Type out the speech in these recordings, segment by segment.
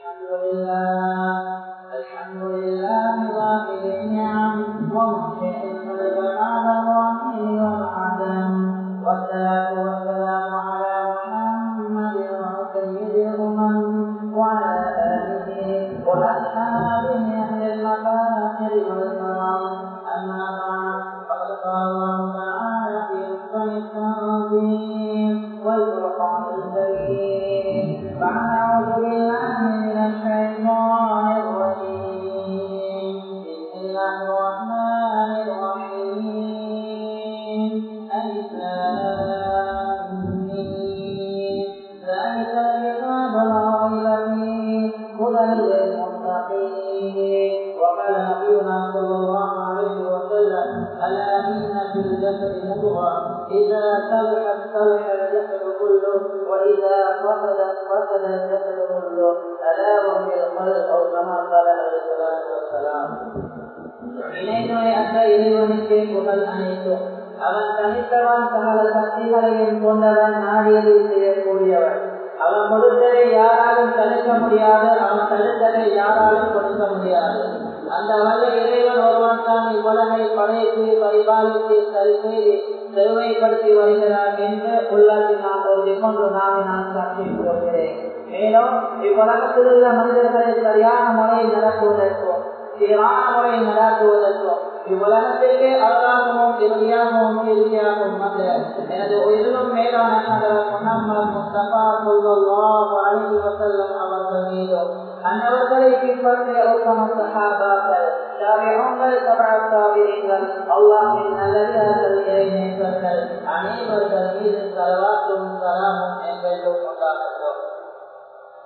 الحمد لله செய்து வருகிறார் என்று உள்ளத்தில் நான் ஒரு கொண்டு நாளை நான் சாட்சி கொள்கிறேன் மேலும் இவ்வுலகத்தில் உள்ள மனிதர்களை சரியான முறையில் நடத்துவதற்கும் சீரான முறையில் நடத்துவதற்கும் இவ்வுலகத்திற்கு அவகாசமும் இறுதியாகவும் இறுதியாகவும் வந்து எனது உயிரிலும் மேலான முகமது முஸ்தபா சொல்லுல்லாஹு அலைஹி வஸல்லம் அவர்கள் மீதும் அன்னவர்களை பின்பற்றிய உத்தம சகாபாக்கள் தாபிஊன்கள் தபஅ தாபிஈன்கள் அல்லாஹ்வின் நல்லடியார்கள் இறைநேசர்கள் அனைவர்கள் மீது ஸலவாத்தும் ஸலாமும் என்றென்றும் உண்டாகட்டும்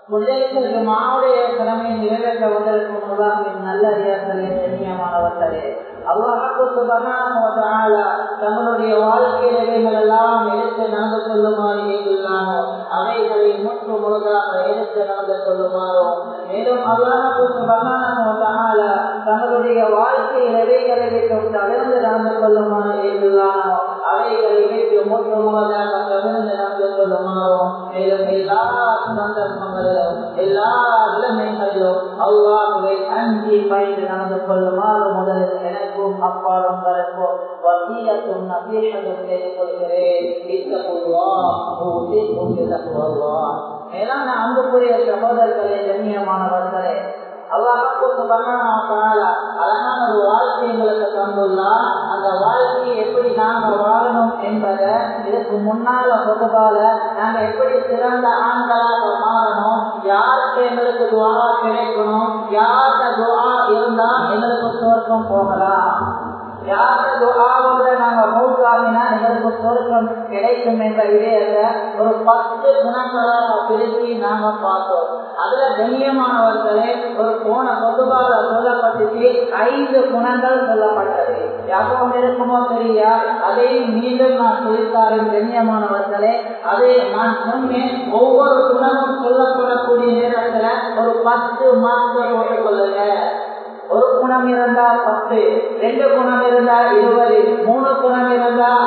முதலில் ஜுமாவுடைய கடமை நல்லறியார்களே கண்ணியமானவர்களே அல்லாஹு சுபகான தங்களுடைய வாழ்க்கையில் எல்லாம் எடுத்து நடந்து கொள்ளுமாறு ஏற்றுள்ளானோ அவைகளை முற்று முழுதாக எடுத்து நடந்து கொள்ளுமாறோ. மேலும் அல்லாஹால தங்களுடைய வாழ்க்கை எவைகளை விட்டு தவிர்த்து நடந்து கொள்ளுமாறு ஏற்றுள்ளானோ அவைகளை விட்டு நடந்து மேலும் எல்லா சந்தர்ப்பங்களிலும் எல்லா நிலைமைகளிலும் அல்லாஹுவை அஞ்சி பயந்து நடந்து கொள்ளுமாறு முதலில் எனக்கும் அப்பாலும் உங்களுக்கும் வசீலத்தும் நசீகத்தும் செய்து கொள்கிறேன் மேலான அன்புக்குரிய சகோதரர்களே கண்ணியமானவர்களே அழகான ஒரு வாழ்க்கை எங்களுக்கு தந்துள்ளார் அந்த வாழ்க்கையை எப்படி நாங்கள் என்பத இதுக்கு முன்னால பொதுவால நாங்க எப்படி சிறந்த ஆண்களாக மாறணும்? யாருக்கு எங்களுக்கு துவா கிடைக்கணும்? யாருக்கு துவா இருந்தா எங்களுக்கு சோர்க்கம் போகலாம். யாருக்கு துவாவோட நாங்க மௌத்தாகினா எங்களுக்கு சொர்க்கம் கிடைக்கும் என்ற விடயத்தை ஒரு பத்து குணங்களாக பிரித்து நாம பார்த்தோம். அதுல கண்ணியமானவர்களே ஒரு போன பொதுவாக சொல்லப்பட்டுச்சு ஐந்து குணங்கள் சொல்லப்பட்டது. யாரும் இருக்குமோ தெரியா? அதை மீண்டும் நான் சொல்லித்தாரின் கண்ணியமானவர்களே அதை நான் சொன்னேன். ஒவ்வொரு குணமும் சொல்லப்படக்கூடிய நேரத்துல ஒரு பத்து மார்க்கை போட்டுக் கொள்ளுங்க ஒரு குணம் இருந்தால் பத்து ரெண்டு குணம் இருந்தால் இருபது மூணு குணம் இருந்தால்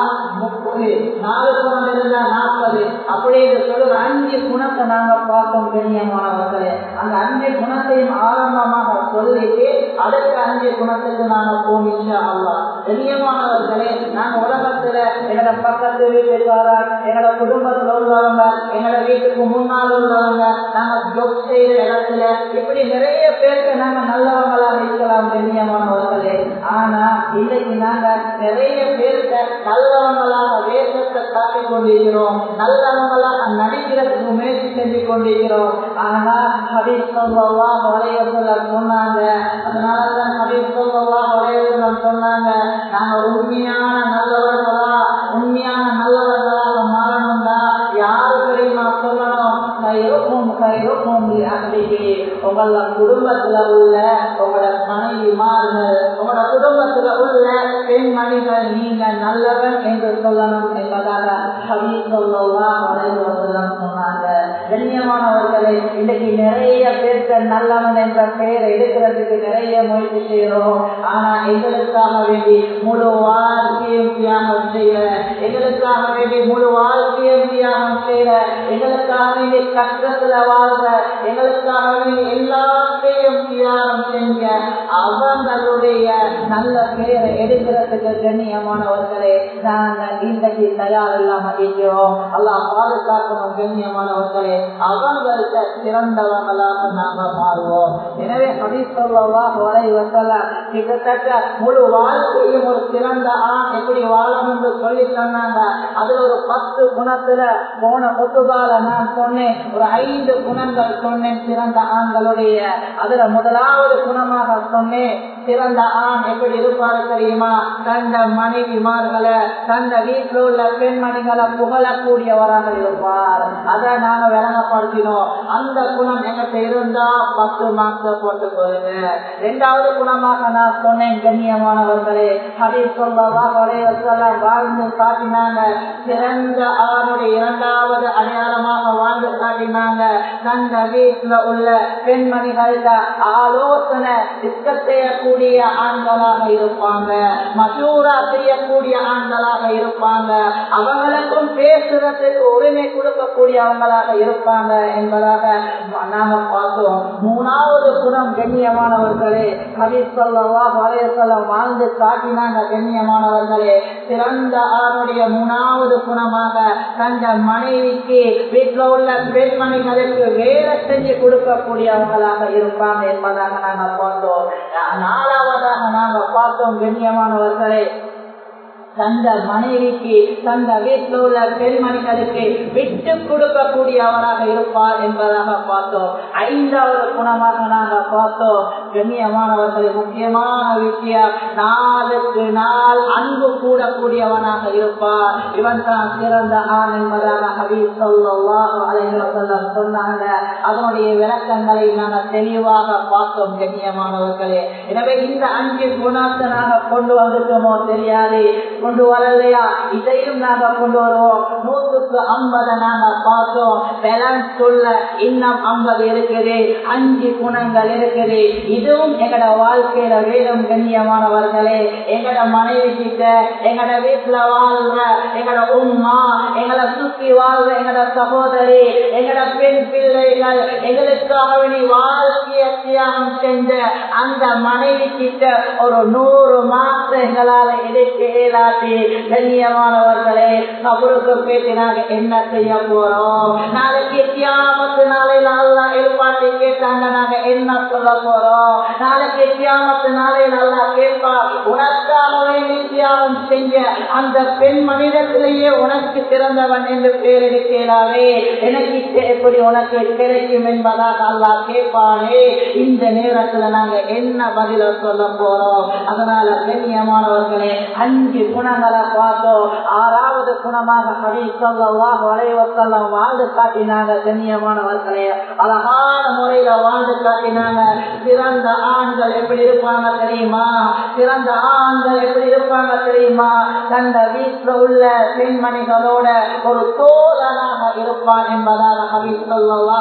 முப்பது நாலு குணம் இருந்தா நாற்பது அப்படி சொல்லுற அஞ்சு குணத்தை நாங்க பார்த்தோம் கண்ணியமானவர்களே அந்த அஞ்சு குணத்தையும் ஆரம்பமாக சொல்லிட்டு அடுத்த அஞ்சு குணத்துக்கு நாங்க போனிச்சா அல்லா கண்ணியமானவர்களே நாங்க உலகத்துல எங்களோட பக்கத்து வீட்டுக்காரர் எங்களோட குடும்பத்துல உள்ளவங்க எங்களோட வீட்டுக்கு முன்னால் உள்ளவங்க நாங்க ஜொப் செய்யற இடத்துல இப்படி நிறைய பேருக்கு நாங்க நல்லவங்களா இருக்கலாம் கண்ணியமானவர்களே ஆனா இன்னைக்கு நாங்க நிறைய பேருக்கு நல்லவங்களாக வேஷத்தை காட்டிக் கொண்டிருக்கிறோம் நல்லவங்களாக நடிக்கிறதுக்கு முயற்சி செஞ்சு கொண்டிருக்கிறோம் ஆனா ஹபீப் சொல்லவா வளையத்துல சொன்னாங்க. அதனாலதான் ஹபீப் சொல்லவா வளையத்துல சொன்னாங்க நாங்க உண்மையான நல்லவர்களா உண்மையான நல்லவர்களாக மாறணும்னா யாரு தெரியுமா சொல்லணும்? கைரோக்கும் கைரோக்கும் அப்படியே உங்கள குடும்பத்துல உள்ள உங்களோட மனைவி உங்களோட குடும்பத்துல உள்ள பெண்மணிகள் நீங்க நல்லவன் என்று சொல்லணும் என்பதாக சொன்னாங்க. கண்ணியமானவர்களை இன்னைக்கு நிறைய பேருக்கு நல்லவன் என்ற பெயரை எடுக்கிறதுக்கு நிறைய முயற்சி செய்யறோம் ஆனா எங்களுக்காக வேண்டி முழு வாழ்க்கையும் தியாகம் செய்யற எங்களுக்காக வேண்டி முழு வாழ்க்கையும் தியாகம் செய்யற எங்களுக்காக வேண்டி கஷ்டத்துல வாழ்ற எங்களுக்காக எல்லா எல்லாத்தையும் தியாகம் செஞ்ச அவங்களுடைய நல்ல பெயரை எடுக்கிறதுக்கு கண்ணியமானவர்களே நாங்கள் இன்றைக்கு தயார் இல்லாம இருக்கிறோம் எல்லாம் பாதுகாக்கணும் கண்ணியமானவர்களே அவங்களுக்கு சிறந்தவங்களாக நாங்க மாறுவோம். எனவே அப்படி சொல்லவா வரை வந்தலாம் கிட்டத்தட்ட முழு வாழ்க்கையும் ஒரு சிறந்த ஆண் எப்படி வாழணும் என்று சொல்லி சொன்னாங்க அதுல ஒரு பத்து குணத்துல போன கொட்டுபால நான் சொன்னேன். ஒரு ஐந்து குணங்கள் சொன்னேன் சிறந்த ஆண்களுடைய. அதுல முதலாவது குணமாக சொன்னேன் சிறந்த ஆண் எப்படி இருப்பாரு தெரியுமா? தந்த மனைவிமார்களை தந்த வீட்டில் உள்ள பெண்மணிகளை புகழக்கூடியவராக இருப்பார். அதை நாங்க விளங்கப்படுத்தினோம். அந்த குணம் எங்கிட்ட இருந்தா பத்து மாச போட்டு போயிருங்க இரண்டாவது குணமாக நான் சொன்னேன் கண்ணியமானவர்களே. அதை சொல்லவா வரைவசெல்லாம் வாழ்ந்து காட்டினாங்க. சிறந்த ஆணுடைய இரண்டாவது அடையாளமாக வாழ்ந்து காட்டினாங்க. தந்த வீட்டுல உள்ள பெண்மணிகள் ஆலோசனை டிஸ்கஸ் செய்யக்கூடிய ஆண்களாக இருப்பாங்க மசூரா செய்யக்கூடிய ஆண்களாக இருப்பாங்க அவங்களுக்கும் பேசுறதுக்கு உரிமை கொடுக்கக்கூடியவங்களாக இருப்பாங்க என்பதாக நாங்க பார்த்தோம். மூணாவது குணம் கண்ணியமானவர்களே கவிசல்லவா சொல்லவா வாழ்ந்து காட்டினாங்க கண்ணியமானவர்களே. சிறந்த ஆணுடைய மூணாவது குணமாக தந்த மனைவிக்கு வீட்டில் உள்ள பெண்மணிகளுக்கு வேலை செஞ்சு கொடுக்கக்கூடியவங்களாக இருப்பாங்க என்பதாக நாங்கள் பார்த்தோம் நாலாவதாக நாங்கள் பார்த்தோம் கண்ணியமானவர்களே தந்த மனைவிக்கு தந்த வீட்டில் உள்ள பெண்மணிகளுக்கு விட்டு கொடுக்கக்கூடியவராக இருப்பார் என்பதாக பார்த்தோம். ஐந்தாவது குணமாக நாங்கள் பார்த்தோம். கண்ணியமானவர்கள் முக்கியமான விஷயம் நாளுக்கு நாள் அன்பு கூடக்கூடியவனாக இருப்பார் இவன் தான் சிறந்த ஆண் என்பதாக ஹபீஸ் சொன்னாங்க. அதனுடைய விளக்கங்களை நாங்கள் தெளிவாக பார்த்தோம் கண்ணியமானவர்களே. எனவே இந்த அஞ்சு குணாசனாக கொண்டு வந்துட்டோமோ தெரியாது. கொண்டு வரலையா? இதையும் நாங்க கொண்டு வருவோம். நூற்றுக்கு ஐம்பதை நாங்க பார்த்தோம். பேலன்ஸ் சொல்ல இன்னும் ஐம்பது இருக்குது. அஞ்சு குணங்கள் இருக்குது. இதுவும் எங்கட வாழ்க்கையில வேணும் கண்ணியமானவர்களே எங்கட மனைவி கிட்ட எங்கட வீட்டுல வாழ்ற எங்கட உம்மா எங்களை சுத்தி வாழ்ற எங்கட சகோதரி எங்கட பெண் பிள்ளைகள் எங்களுக்காக வாழ்க்கைய தியாகம் செஞ்ச அந்த மனைவி கிட்ட ஒரு நூறு மாசம் எங்களால எடுக்க இயலாது கண்ணியமானவர்களே அவருக்கு பேசி நாங்க என்ன செய்ய போறோம்? நாளைக்கு கியாமத்து நாளையில அல்லா எழுப்பாட்டி கேட்டாங்க நாங்க என்ன சொல்ல போறோம்? நாளைக்கு தியாமத்து நாளையில அல்லா கேட்பா உனக்காகவே வேண்டி தியாகம் செஞ்ச அந்த பெண் மனிதத்திலேயே உனக்கு சிறந்தவன் என்று பேர் எடுக்கிறாவே எனக்கு எப்படி உனக்கு கிடைக்கும் என்பதாக அல்லா கேட்பானே. இந்த நேரத்துல நாங்க என்ன பதில சொல்ல போறோம்? அதனால கண்ணியமானவர்களே அஞ்சு குணங்களை பார்த்தோம் ஆறாவது குணமாக ஹரி சொல்லவா வாழ்ந்து காட்டினாங்க கண்ணியமானவர்களே அழகான முறையில வாழ்ந்து காட்டினாங்க. சிறந்த ஆண்கள் எப்படி இருப்பாங்க தெரியுமா? சிறந்த ஆண்கள் எப்படி இருப்பாங்க தெரியுமா? தந்த வீட்டுல உள்ள பெண்மணிகளோட ஒரு தோழனாக இருப்பான் என்பதாக ஹபி சொல்லவா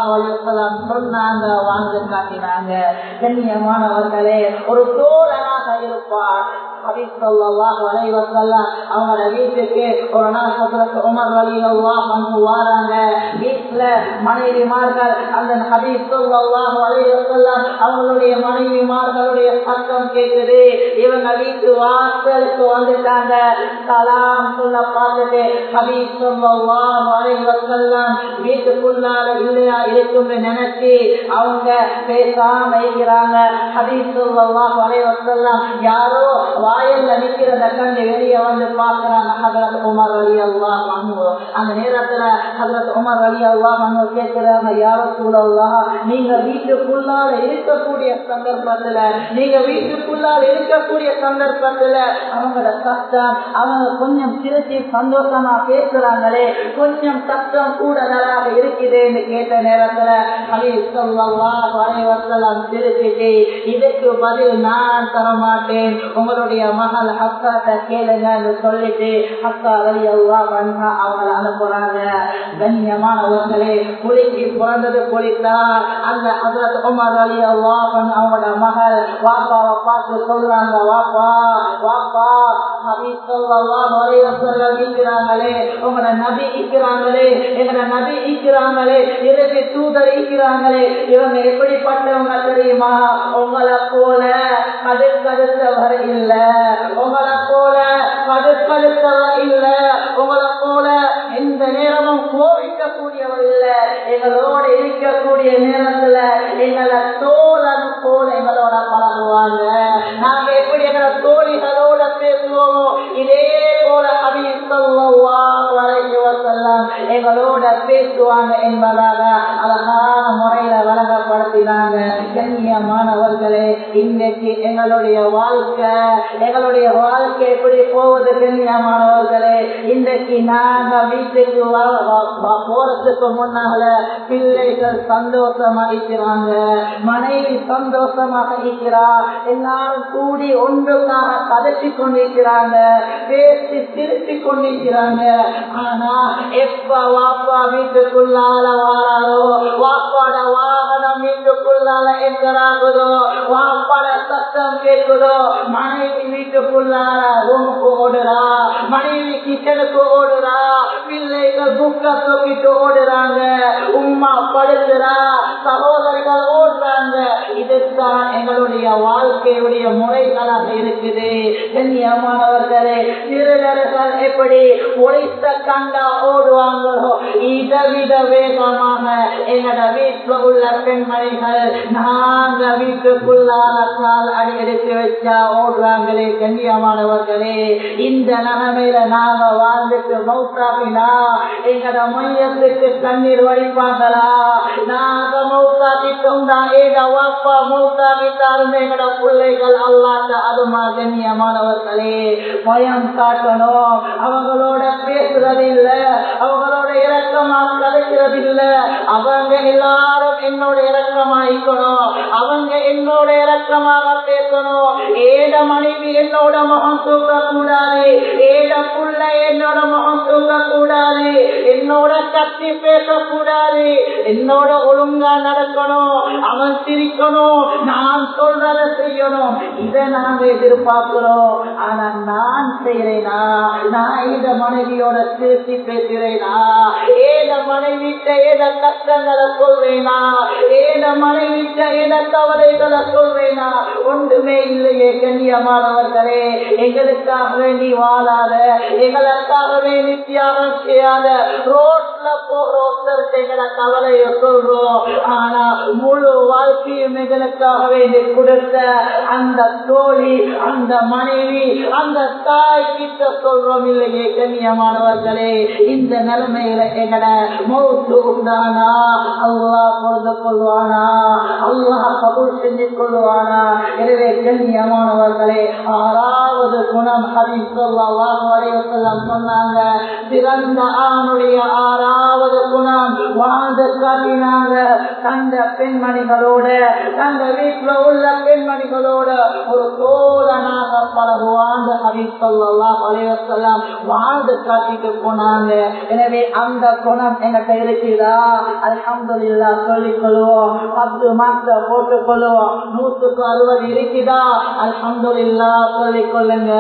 சொன்னாங்க வாழ்ந்து காட்டினாங்க. கண்ணியமானவர்களே ஒரு தோழனாக இருப்பான். அவங்களோட வீட்டுக்கு ஒரு நாள் சொல்றதுக்கு உமர் வழி வந்து வாராங்க. வீட்டுல மனைவிமார்கள் அந்த ஹபீப் அவங்களுடைய மனைவிமார்களுடைய சத்தம் கேக்குது இவங்க வீட்டு வாசலுக்கு வந்துட்டாங்க. சலாம் சொல்ல பார்த்துட்டு ஹபீப் சொல்லலாம் வீட்டுக்குள்ளார இல்லையா இருக்கும் நினைச்சு அவங்க பேசாம இருக்கிறாங்க. ஹபீப் சொல்லலாம் வரைவசல்லாம் யாரோ வாயல்ல நிக்கிறத கண்டு வெளியே வந்து பாக்குறாங்க ஹதரத் உமர் அலி அல்லா அந்த நேரத்துல ஹதரத் உமர் அலி அல்லா கேட்கிறாங்க யார சூழல்லா நீங்க வீட்டுக்குள்ளால இருக்கக்கூடிய சந்தர்ப்பத்துல நீங்க வீட்டுக்குள்ளால இருக்கக்கூடிய சந்தர்ப்பத்துல அவங்களோட கஷ்டம் அவங்க கொஞ்சம் திருச்சி சந்தோஷமா பேசுறாங்களே கொஞ்சம் கஷ்டம் கூடுதலாக இருக்குதுன்னு கேட்ட நேரத்துல அலி சொல்லா வரைவசலாம் சிரிச்சுட்டு இதுக்கு பதில் நான் தர மாட்டேன் உங்களுடைய மகள் ஹக்காட்ட கேளுங்கன்னு சொல்லிட்டு ஹக்கா அலி அல்லா பண்ணா அவங்களை அனுப்புறாங்க. கண்ணியமானவர்களே குளிக்கு பிறந்தது குளித்தார் அந்த ஹசரத் உமர் அலி அல்லா அவங்களோட மகள் வாப்பாவை பார்த்து சொல்றாங்க வாப்பா வாப்பா ஹபீஸ் ஸல்லல்லாஹு இருக்கிறாங்களே உங்களோட நபி இருக்கிறாங்களே எங்களோட நபி இருக்கிறாங்களே இறுதி தூதர் இருக்கிறாங்களே இவங்க எப்படிப்பட்டவங்க தெரியுமா? உங்களை போல கதிர் இல்ல. உங்களை போல கதிர் இல்ல. உங்களை போல எந்த நேரமும் கோவிக்கக்கூடியவர் இல்ல. எங்களோட இருக்கக்கூடிய நேரத்துல எங்களை தோழன் போல எங்களோட பழகுவாங்க. அபிசல்லாம் எங்களோட பேசுவாங்க என்பதாக அழகான கண்ணியமானவர்களே இன்றைக்கு எங்களுடைய வாழ்க்கை எங்களுடைய வாழ்க்கை எப்படி போவது கண்ணியமானவர்களே இன்றைக்கு நாங்க வீட்டுக்கு போறதுக்கு முன்னால பிள்ளைகள் சந்தோஷமா இருக்கிறாங்க மனைவி சந்தோஷமாக இருக்கிறா எல்லாரும் கூடி ஒன்றுக்காக கதச்சி கொண்டிருக்கிறாங்க பேசி திருப்பி கொண்டிருக்கிறாங்க. ஆனா எப்ப வாப்பா வீட்டுக்குள்ளால வாராரோ? வாப்பாட வாகனம் வீட்டுக்குள்ளால எங்கிறாகுதோ வாப்பாட சத்தம் கேட்குதோ? மனைவி வீட்டுக்குள்ளால ரூமுக்கு ஓடுறா. மனைவி கிச்சனுக்கு ஓடுறா. பிள்ளைகள் புக்க தூக்கிட்டு ஓடுறாங்க. உம்மா படுத்துறா சகோதரர்கள் ஓடுறாங்க. இதுதான் எங்களுடைய வாழ்க்கையுடைய முறைகளாக இருக்குது. கண்ணியமானவர்களே திருநர்கள் எப்படி ஒழித்த கண்டா ஓடுவாங்களோ இதவித வேகமாக எங்களோட வீட்டில் உள்ள பெண்மணிகள் நாங்க வீட்டுக்குள்ளால கால் அடி எடுத்து வச்சா ஓடுறாங்களே கண்ணியமானவர்களே. இந்த நிலைமையில நாங்க வாழ்ந்துட்டு மௌத்தாக்கினா எங்கட மையத்துக்கு தண்ணீர் வடிப்பாங்களா நாங்க மௌத்தாக்கிட்டோம் தான் ஏக வாப்ப அப்பா மௌத்தாக்கிட்டாலும் எங்கட பிள்ளைகள் அல்லாட்ட அதுமா கண்ணியமானவர்களே பயம் காட்டணும். அவங்களோட பேசுறது இல்ல அவங்களோட இறக்கமா கதைக்கிறது இல்ல அவங்க எல்லாரும் என்னோட இறக்கமாயிக்கணும் அவங்க என்னோட இறக்கமாக பேசணும். ஏத மனைவி என்னோட முகம் தூக்க கூடாது ஏத புள்ள என்னோட முகம் தூக்க கூடாது என்னோட கத்தி பேசக்கூடாது. என்னோட ஒழுங்கா நடக்கணும். அவன் சிரிக்கணும். நான் சொல்றத செய்யணும். இதை நாங்க எதிர்பார்க்கிறோம். ஆனா நான் செய்யறேனா? நான் இந்த மனைவியோட திருத்தி பேசுறேனா? ஏத மனைவிட்ட ஏத கஷ்டங்களை சொல்றேனா? ஏத மனைவிட்ட ஏத கவலைகளை சொல்றேனா? ஒன்றுமே இல்லையே கண்ணியமானவர்களே எங்களுக்காக வேண்டி வாழாத. எங்களுக்காக வேண்டி தியாகம் செய்யாத. ரோட் போற ஒருத்தருக்கு எங்களை கவலையை சொல்றோம் ஆனா முழு வாழ்க்கையும் எங்களுக்காக கொடுத்த அந்த தோழி அந்த மனைவி அந்த தாய் கிட்ட சொல்றோம் இல்லையே கண்ணியமானவர்களே இந்த நிலைமையில எங்கட மௌத்து உண்டானா அல்லாஹ் பொழுது கொள்வானா அல்லாஹ் கபூல் செஞ்சு கொள்வானா எனவே கண்ணியமானவர்களே ஆறாவது குணம் சொன்னாங்க. சிறந்த ஆணுடைய ஆறாவது குணம் வாழ்ந்து காட்டினாங்க. தந்த பெண்மணிகளோட தந்த வீட்டுல உள்ள பெண்மணிகளோட ஒரு தோழனாக பழகுவாங்க ஹதீஸ் ஸல்லல்லாஹு அலைஹி வாழ்ந்து காட்டிட்டு போனாங்க. எனவே அந்த குணம் எங்கிட்ட இருக்குதா? அலமது இல்லா சொல்லிக்கொள்வோம் பத்து மாசம் போட்டுக்கொள்வோம் நூற்றுக்கு அறுபது இருக்குதா? அலமது இல்லா சொல்லிக்கொள்ளுங்க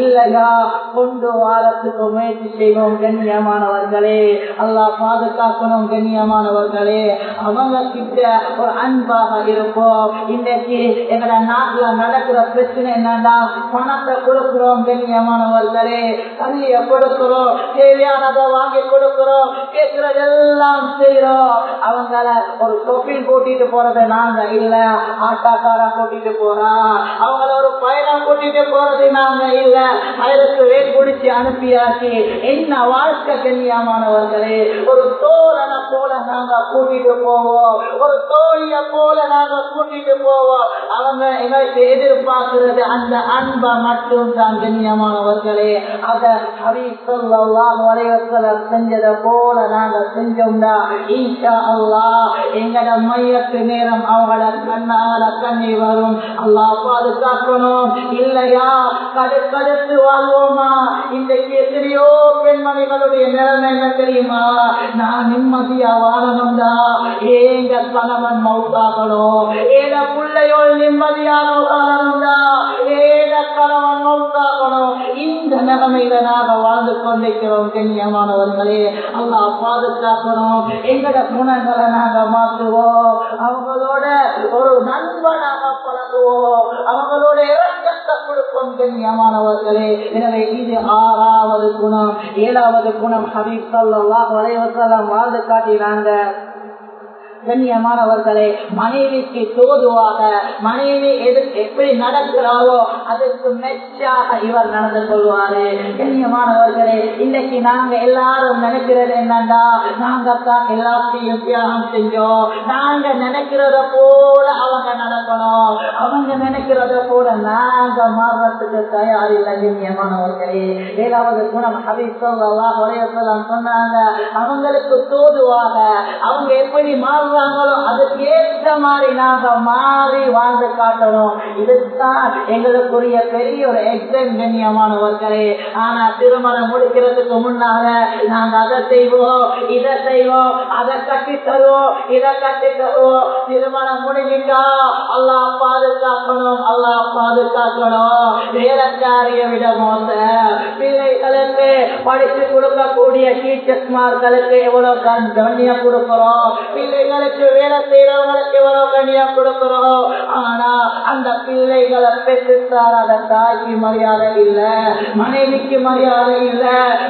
இல்லையா கொண்டு வாரத்துக்கு முயற்சி செய்வோம் கண்ணியமானவர்களே. அல்ல அல்லா பாதுகாக்கணும் கண்ணியமானவர்களே. அவங்க கிட்ட ஒரு அன்பாக இருப்போம். இன்னைக்கு எங்கட நாட்டுல நடக்கிற பிரச்சனை என்னன்னா பணத்தை கொடுக்கிறோம் கண்ணியமானவர்களே. தண்ணிய கொடுக்கிறோம் தேவையானதை வாங்கி கொடுக்கிறோம் கேட்கறதெல்லாம் செய்யறோம் அவங்கள ஒரு தொப்பில் கூட்டிட்டு போறது நாங்க இல்ல ஆட்டாக்காரா கூட்டிட்டு போறா. அவங்கள ஒரு பயணம் கூட்டிட்டு போறது நாங்க இல்ல. அதற்கு வேல் குடிச்சு அனுப்பியாச்சு. என்ன வாழ்க்கை கண்ணியமானவர்களே. ஒரு தோழனை போல நாங்க கூட்டிட்டு போவோம். ஒரு தோழிய போல நாங்க கூட்டிட்டு போவோம். அவங்க எங்களுக்கு எதிர்பார்க்கிறது அந்த அன்பை மட்டும் தான் கண்ணியமானவர்களே. அதை ஹரிசல்லாஹ் செஞ்சதை போல நாங்க செஞ்சோம்டா. ஈஷா அல்லாஹ் எங்கட மையத்து நேரம் அவங்கள கண்ணால கண்ணி வரும். அல்லாஹ் பாதுகாக்கணும். இல்லையா? கடுக்கடுத்து வாழ்வோமா? இன்றைக்கு எத்தனையோ பெண்மணிகளுடைய நிலைமை என்ன தெரியுமா? நான் நிம்மதியா வாழணும்டா ஏங்க கணவன் மௌத்தாகணும் ஏத பிள்ளையோள் நிம்மதியான வாழணும்டா ஏத கணவன் மவுத்தாகணும் இந்த நிலைமையில நாங்க வாழ்ந்து கொண்டிருக்கிறோம் கண்ணியமானவர்களே அல்லா பாதுகாக்கணும். எங்கட குணங்களை நாங்க மாற்றுவோம். அவங்களோட ஒரு நண்பனாக பழகுவோம். அவங்களோட இறக்கத்தை கொடுப்போம் கண்ணியமானவர்களே எனவே இது ஆறாவது குணம். ஏழாவது குணம் ஹபீப் சல்லா வலைவசலம் வாழ்ந்து காட்டினாங்க. கண்ணியமானவர்களே மனைவிக்கு தோதுவாக மனைவி எப்படி நடக்கிறாரோ அதற்கு மெச்சாக இவர் நடந்து கொள்வாரு. கண்ணியமானவர்களே இன்னைக்கு நாங்க எல்லாரும் நினைக்கிறது என்னண்டா நாங்க தான் எல்லாத்தையும் தியாகம் செஞ்சோம். நாங்க நினைக்கிறத போல அவங்க நடக்கணும். அவங்க நினைக்கிறத போல நாங்க மாறுறதுக்கு தயாரில்லை கண்ணியமானவர்களே. ஏதாவது குணம் ஹபீப் சொல்லலாம் சொன்னாங்க அவங்களுக்கு தோதுவாக அவங்க எப்படி மாறு வாழ்றாங்களோ அதுக்கு ஏற்ற மாதிரி நாங்க மாறி வாழ்ந்து காட்டணும். இதுதான் எங்களுக்குரிய பெரிய ஒரு எக்ஸாம் கண்ணியமானவர்களே ஆனா திருமணம் முடிக்கிறதுக்கு முன்னால நாங்க அதை செய்வோம் இதை செய்வோம் அதை கட்டி தருவோம் இதை கட்டி தருவோம் திருமணம் முடிஞ்சிட்டா அல்லா பாதுகாக்கணும் அல்லா பாதுகாக்கணும். வேலைக்காரிய விட மோச. பிள்ளைகளுக்கு படித்து கொடுக்கக்கூடிய டீச்சர்ஸ்மார்களுக்கு எவ்வளவு கண்ணியம் கொடுக்கிறோம். பிள்ளைகள் பிள்ளைகளுக்கு வேலை செய்யறவங்களுக்கு எவ்வளவு கண்ணியம் கொடுக்கிறோம் ஆனா அந்த பிள்ளைகளை பெற்றுத்தாராத தாய்க்கு மரியாதை இல்ல மனைவிக்கு மரியாதை இல்ல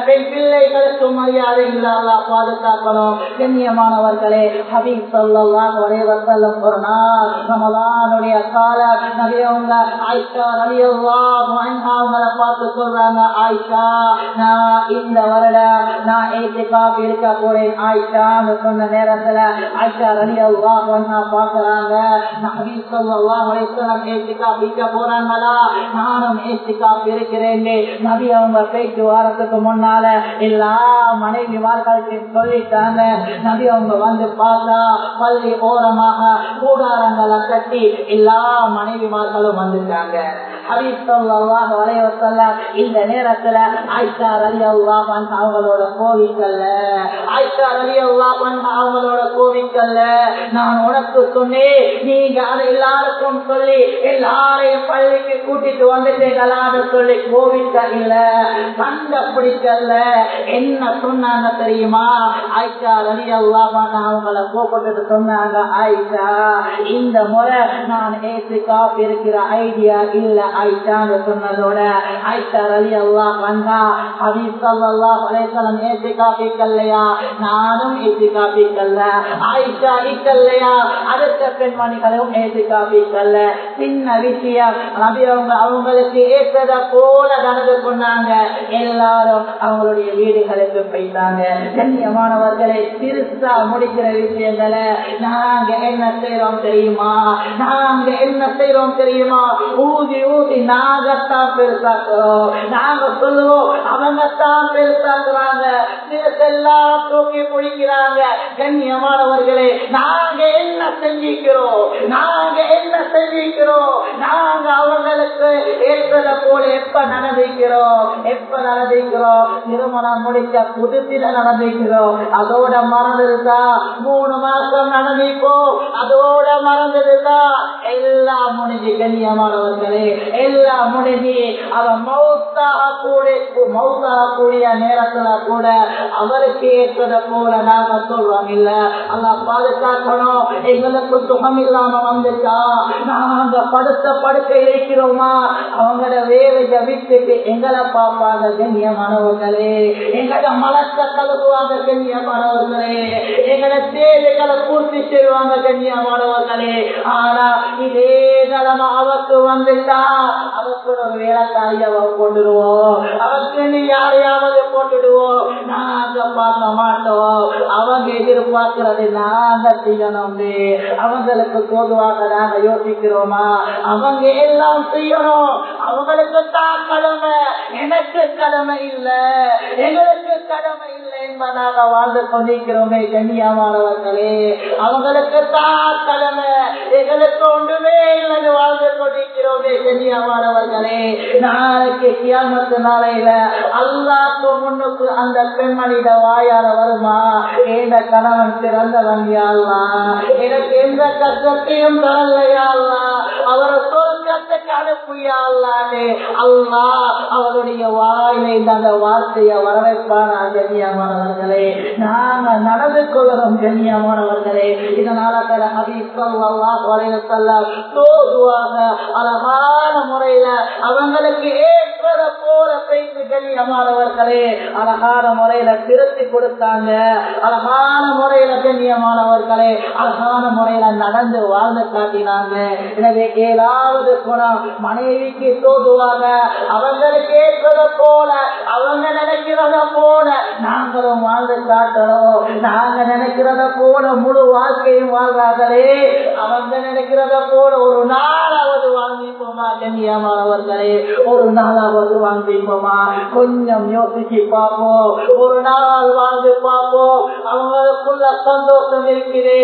பெண் பிள்ளைகளுக்கு மரியாதை இல்ல. பாதுகாக்கணும். கண்ணியமானவர்களே ஹபீப் சொல்லலாம் ஒரே வசல்லம் ஒரு நாள் ரமலானுடைய கால நிறையவங்க ஆயிஷா அவங்களை பார்த்து சொல்றாங்க ஆயிஷா நான் இந்த வருடம் நான் ஏற்றி காப்பி இருக்க போறேன். ஆயிஷான்னு சொன்ன நேரத்துல ஆயிஷா ரலி அல்லாஹ் பாக்குறாங்க நபி ஸல்லல்லாஹு அலைஹி ஏத்திகாப் இருக்க போறாங்களா? நானும் ஏத்திகாப் இருக்கிறேன் நபி அவங்க போயிட்டு வாரத்துக்கு முன்னால எல்லா மனைவிமார்களுக்கு சொல்லிட்டாங்க. நபி அவங்க வந்து பார்த்தா பள்ளி ஓரமாக கூடாரங்களை கட்டி எல்லா மனைவிமார்களும் வந்துட்டாங்க. ஹபீப் ஸல்லல்லாஹு அலைஹி இந்த நேரத்துல ஆயிஷா ரலியல்லாஹு அன்ஹா அவங்களோட கோவிக்கல்ல ஆயிஷா ரலியல்லாஹு அன்ஹா அவங்களோட கோவிக்கல்ல நான் உனக்கு சொன்னேன். நீங்க அதை எல்லாருக்கும் சொல்லி எல்லாரையும் பள்ளிக்கு கூட்டிட்டு வந்துட்டீங்களான்னு சொல்லி கோவிக்க இல்ல கண்ட பிடிக்கல என்ன சொன்னாங்க தெரியுமா? ஆயிஷா ரலியல்லாஹு அன்ஹா அவங்கள கூப்பிட்டு சொன்னாங்க ஆயிஷா இந்த முறை நான் ஏசி காப்பி இருக்கிற ஐடியா இல்ல ஆயிஷான்னு சொன்னதோட ஆயிஷா ரலி அல்லா வந்தா ஹபீப் ஸல்லல்லாஹு அலைஹி வஸல்லம் ஏத்திகாஃப் இக்கல்லையா நானும் ஏத்திகாஃப் இக்கல்ல ஆயிஷா இக்கல்லையா அடுத்த பெண்மணிகளும் ஏத்திகாஃப் இக்கல்ல சின்ன விஷயம் நபி அவங்க அவங்களுக்கு ஏற்றத போல நடந்து கொண்டாங்க எல்லாரும் அவங்களுடைய வீடுகளுக்கு போயிட்டாங்க கண்ணியமானவர்களை திருசா முடிக்கிற விஷயங்களை நாங்க என்ன செய்யறோம் தெரியுமா நாங்க என்ன செய்யறோம் தெரியுமா ஊதி ஊதி நாங்கத்தான் பெருசாக்குறோம் நாங்க சொல்லுவோம் அவங்கத்தான் பெருசாக்குறாங்க எல்லாம் தூக்கி பிடிக்கிறாங்க கண்ணியமானவர்களே நாங்க என்ன செஞ்சிக்கிறோம்? நாங்க என்ன செஞ்சிக்கிறோம்? நாங்க அவங்களுக்கு ஏற்பத போல எப்ப நடந்திக்கிறோம்? எப்ப நடந்திக்கிறோம்? திருமணம் முடிக்க புதுசில நடந்திக்கிறோம். அதோட மறந்துருக்கா மூணு மாசம் நடந்திப்போம். அதோட மறந்துருக்கா எல்லாம் முடிஞ்சு கண்ணியமானவர்களே எல்லாம் முடிஞ்சு அவன் மௌத்தாக கூட மௌத்தாக கூடிய நேரத்துல கூட அவருக்கு ஏற்பத போல நாங்க சொல்றோம் இல்ல? அல்லா பாதுகாக்கணும். எங்களுக்கு சுகம் இல்லாம வந்துட்டா. நாங்க படுத்த படுக்க இருக்கிறோமா அவங்களோட வேலை விட்டுட்டு எங்களை பார்ப்பாங்க கண்ணியமானவர்களே. எங்களோட மலத்தை கழுவுவாங்க கண்ணியமானவர்களே. எங்களோட தேவைகளை பூர்த்தி செய்வாங்க கண்ணியமானவர்களே. ஆனா இதே நிலம அவக்கு வந்துட்டா. அவக்கு ஒரு வேலைக்காரிய போட்டுடுவோம் அவருக்கு நீ யாரையாவது போட்டுடுவோம். நாங்க பார்க்க மாட்டோம். அவங்க எதிர்பார்க்கிறது நாங்க செய்யணும் அவங்களுக்கு பொதுவாக நாங்க யோசிக்கிறோமா? அவங்க எல்லாம் செய்யணும். அவங்களுக்கு தான் கடமை. எனக்கு கடமை இல்லை. எங்களுக்கு கடமை இல்லை என்பதாக வாழ்ந்து கொண்டிருக்கிறோமே கண்ணியமானவர்களே அவங்களுக்கு தான் கடமை. எங்களுக்கு ஒன்றுமே இல்லைன்னு வாழ்ந்து கொண்டிருக்கிறோமே. கண்ணியமானவர்களே நாளைக்கு கியாமத்து நாளையில அல்லாக்கு முன்னுக்கு அந்த பெண்மணிட வாயால வருமா? எந்த கணவன் பிறந்தவன் யாழ்லா எனக்கு எந்த கஷ்டத்தையும் தரலையாள்லா அவரை சொற்க சொர்க்கத்துக்கு அனுப்பியா அவருடைய வாயிலை அந்த வார்த்தையை வரவேற்பான கண்ணியமானவர்களே நாங்க நடந்து கொள்கிறோம் கண்ணியமானவர்களே இதனால தர தோதுவாக அழகான முறையில அவங்களுக்கு ஏற்றத போல பேசி கண்ணியமானவர்களே அழகான முறையில திருத்தி கொடுத்தாங்க. அழகான முறையில கண்ணியமானவர்களே அழகான முறையில நடந்து வாழ்ந்து காட்டினாங்க. எனவே ஏதாவது குணம் மனைவிக்கு தோதுவாங்க அவங்களுக்கு ஏற்றத போல அவங்க நினைக்கிறத போல நாங்களும் வாழ்ந்து காட்டணும். நாங்க நினைக்கிறத போல முழு வாழ்க்கையும் வாழ்றாங்களே அவங்க நினைக்கிறத போல ஒரு நாளாவது வாழ்ந்திப்போமா கண்ணியமானவர்களே ஒரு நாளாவது வாழ்ந்திப்போமா கொஞ்சம் யோசிச்சு பார்ப்போம் ஒரு நாள் வாழ்ந்து பார்ப்போம் அவங்களுக்குள்ள சந்தோஷம் இருக்குது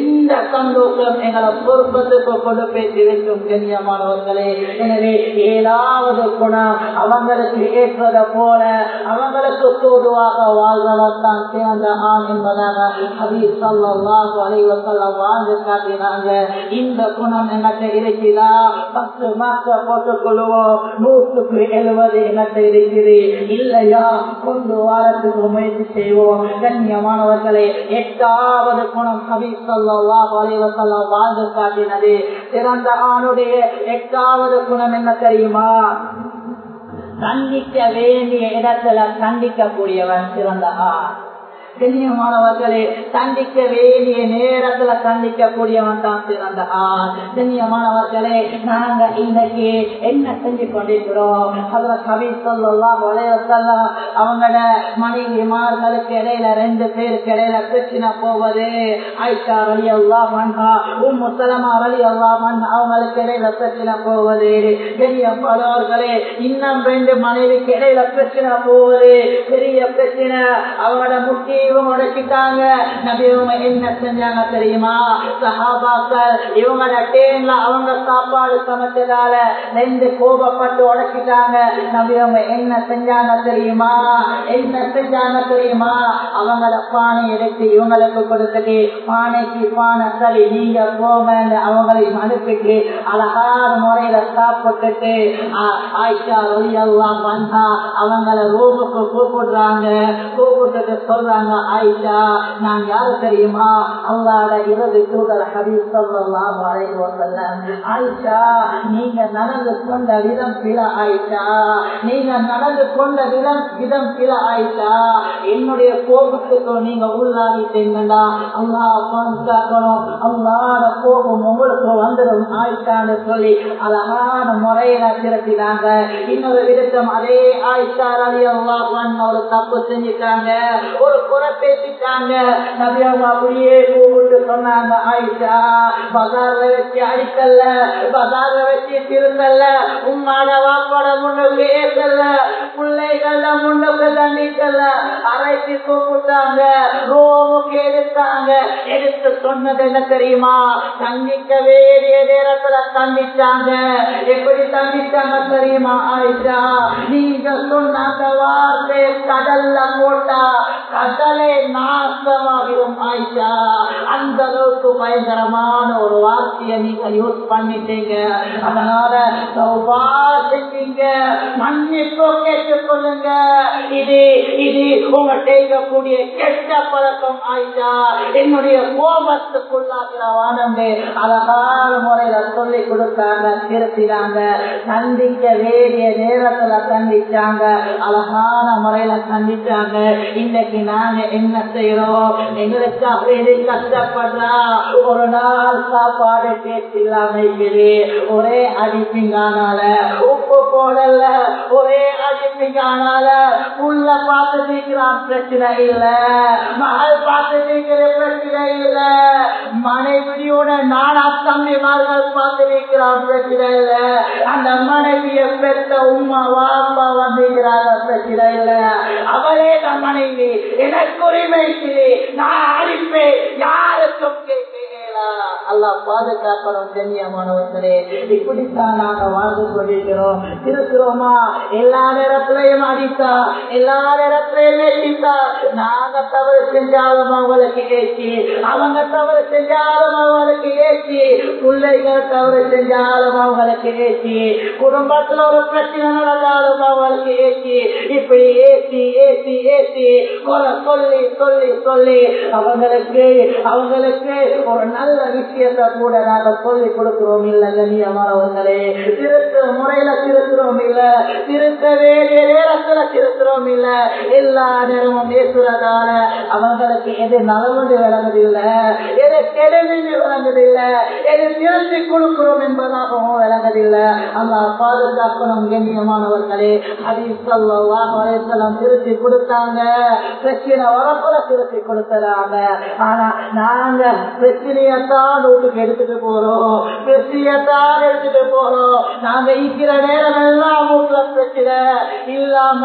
இந்த சந்தோஷம் எங்களை பொறுப்பத்துக்கு கொண்டு போய் இருக்கும் கண்ணியமானவர்களே எனவே ஏதாவது குணம் அவங்களுக்கு ஏற்றத போல அவங்களுக்கு தோதுவாக வாழ்வதான் சிறந்த ஆண் என்பதாக ஹபீஸ் சல்லாஹு அலைவசல்லம் வாழ்ந்து காட்டினாங்க இந்த குணம் எங்கிட்ட இருக்குதா பத்து மாசம் போட்டுக் கொள்வோம் நூற்றுக்கு எழுபது இனத்தை இருக்குது இல்லையா? கொண்டு வாரத்துக்கு முயற்சி செய்வோம். கண்ணியமானவர்களே எட்டாவது குணம் கவி சொல்லவா அலைவசல்லம் வாழ்ந்து காட்டினது. சிறந்த ஆணுடைய எட்டாவது குணம் என்ன தெரியுமா? சந்திக்க வேண்டிய இடத்துல சந்திக்கக்கூடியவன் சிறந்த ஆண். கண்ணியமானவர்களே கண்டிக்க வேண்டிய நேரத்துல கண்டிக்கக்கூடியவன் தான் சிறந்த ஆண் கண்ணியமானவர்களே நாங்க இன்னைக்கு என்ன செஞ்சு கொண்டிருக்கிறோம்? அதுல கவி சொல்லலாம் உலகத்தெல்லாம் அவங்களோட மனைவிமார்களுக்கு இடையில ரெண்டு பேருக்கு இடையில பிரச்சனை போவது. ஆயிஷா ரலி அல்லா மன்ஹா உம் முத்தலமா ரலி அல்லா மன் அவங்களுக்கு இடையில பிரச்சனை போவது. கண்ணியப்படுவர்களே இன்னும் ரெண்டு மனைவிக்கு இடையில பிரச்சனை போவது. பெரிய பிரச்சனை. அவங்களோட முக்கிய இவங்க உடைச்சிட்டாங்க நபி இவங்க என்ன செஞ்சாங்க தெரியுமா? சஹாபாக்கள் இவங்களோட டேன்ல அவங்க சாப்பாடு சமைச்சதால ரெண்டு கோபப்பட்டு உடைச்சிட்டாங்க. நபி இவங்க என்ன செஞ்சாங்க தெரியுமா? என்ன செஞ்சாங்க தெரியுமா? அவங்கள பானை எடுத்து இவங்களுக்கு கொடுத்துட்டு பானைக்கு பானை சரி நீங்க போங்க அவங்களை அனுப்பிட்டு அழகான முறையில சாப்பிட்டுட்டு ஆயிஷா எல்லாம் வந்தா அவங்கள ரூமுக்கு கூப்பிடுறாங்க. கூப்பிட்டுட்டு சொல்றாங்க ஆயிஷா நான் யாரு தெரியுமா? அவங்களோட இரவு தூதர் ஹபீஸ் சொல்லலாம் ஆயிஷா நீங்க நடந்து கொண்ட விதம் பிற ஆயிஷா நீங்க நடந்து கொண்ட விதம் விதம் பிற ஆயிஷா என்னுடைய கோபத்துக்கு நீங்க உள்ளாகிட்டீங்கன்னா அல்லா பாதுகாக்கணும் அல்லாத கோபம் உங்களுக்கு வந்துடும் ஆயிஷான்னு சொல்லி அழகான முறையில திரட்டினாங்க இன்னொரு விதத்தம் அதே ஆயிஷா ரவி அல்லா ஒரு தப்பு செஞ்சுட்டாங்க. ஒரு குறை பேசிட்டாங்க. நபி அவங்க அப்படியே கூப்பிட்டு சொன்னாங்க ஆயிஷா பசார்ல வச்சு அடிக்கல பசார்ல வச்சு திருத்தல்ல உம்மாட வாப்பாட முன்னுக்கு ஏற்கல்ல பிள்ளைகள முன்னுக்கு தண்டிக்கல அரைச்சி கூப்பிட்டாங்க ரோமுக்கு எடுத்தாங்க. எடுத்து சொன்னது என்ன தெரியுமா? தண்டிக்க வேண்டிய நேரத்துல தண்டிச்சாங்க. எப்படி தண்டிச்சாங்க தெரியுமா ஆயிஷா? நீங்க சொன்ன அந்த வார்த்தை கடல்ல போட்டா கடல் நாசமாகிடும் ஆயிஷா. அந்த அளவுக்கு பயங்கரமான ஒரு வார்த்தையை நீங்க யூஸ் பண்ணிட்டீங்க. அதனால சௌபா செஞ்சீங்க. மன்னிப்பு கேட்டுக்கொள்ளுங்க. இது இது உங்க செய்யக்கூடிய கெட்ட பழக்கம் ஆயிஷா. என்னுடைய கோபத்துக்குள்ளாகிற வானங்க அழகான முறையில சொல்லி கொடுத்தாங்க திருத்தினாங்க கண்டிக்க வேண்டிய நேரத்துல சந்திச்சாங்க. அழகான முறையில சந்திச்சாங்க. இன்னைக்கு நாங்க என்ன செய்யறோம் எங்களுக்கு வேண்டி கஷ்டப்படுறா. ஒரு நாள் சாப்பாடு கேட்டில்லாம ஒரே அடிப்பிங்கானால உப்பு போடல. ஒரே அடிப்பிங்கானால உள்ள பார்த்து பிரச்சனை இல்ல. மகள் பார்த்து சீக்கிரம் பிரச்சனை இல்ல. மனைவியோட நானா தம்பிமார்கள் பார்த்து பிரச்சனை இல்ல. அந்த மனைவிய பெற்ற உமா வாப்பா வந்திருக்கிறாங்க பிரச்சனை இல்ல. அவரே தன் மனைவி எனக்கு உரிமை நான் அழிப்பேன் யாருக்கும் அல்லா அல்லாஹ் பாதுகாக்கணும் கண்ணியமானவர்களே இப்படித்தான் நாங்க வாழ்ந்து கொண்டிருக்கிறோம். இருக்கிறோமா எல்லா நேரத்திலையும் அடித்தா எல்லா நேரத்திலையும் ஏற்றித்தா நாங்க தவறு செஞ்சாலும் அவங்களுக்கு ஏற்றி அவங்க தவறு செஞ்சாலும் அவங்களுக்கு ஏற்றி பிள்ளைகள் தவறு செஞ்சாலும் அவங்களுக்கு ஏற்றி குடும்பத்துல ஒரு பிரச்சனை நடந்தாலும் அவங்களுக்கு ஏற்றி இப்படி ஏற்றி ஏற்றி ஏற்றி சொல்லி சொல்லி சொல்லி அவங்களுக்கு அவங்களுக்கு ஒரு நல்ல விஷயத்தை கூட நாங்க சொல்லி கொடுக்கிறோம். இல்ல கண்ணியமானவர்களே திருத்த முறையில திருத்துறோம். இல்ல திருத்த வேண்டிய நேரத்துல திருத்துறோம். இல்ல எல்லா நேரமும் பேசுறதால அவங்களுக்கு எது நலமுண்டு விளங்குதில்லை எது கெடுமைன்னு விளங்குதில்லை எது திருத்தி கொடுக்கிறோம் என்பதாகவும் விளங்குதில்லை அல்லா பாதுகாக்கணும் கண்ணியமானவர்களே அதிசல்லாம் திருத்தி கொடுத்தாங்க. பிரச்சனை வரப்போல திருத்தி கொடுத்துறாங்க ஆனா நாங்க தான் வீட்டுக்கு எடுத்துட்டு போறோம் பிரச்சனையத்தான் எடுத்துட்டு போறோம் நாங்க இருக்கிற நேரம் எல்லாம் வீட்டுல பிரச்சனை இல்லாம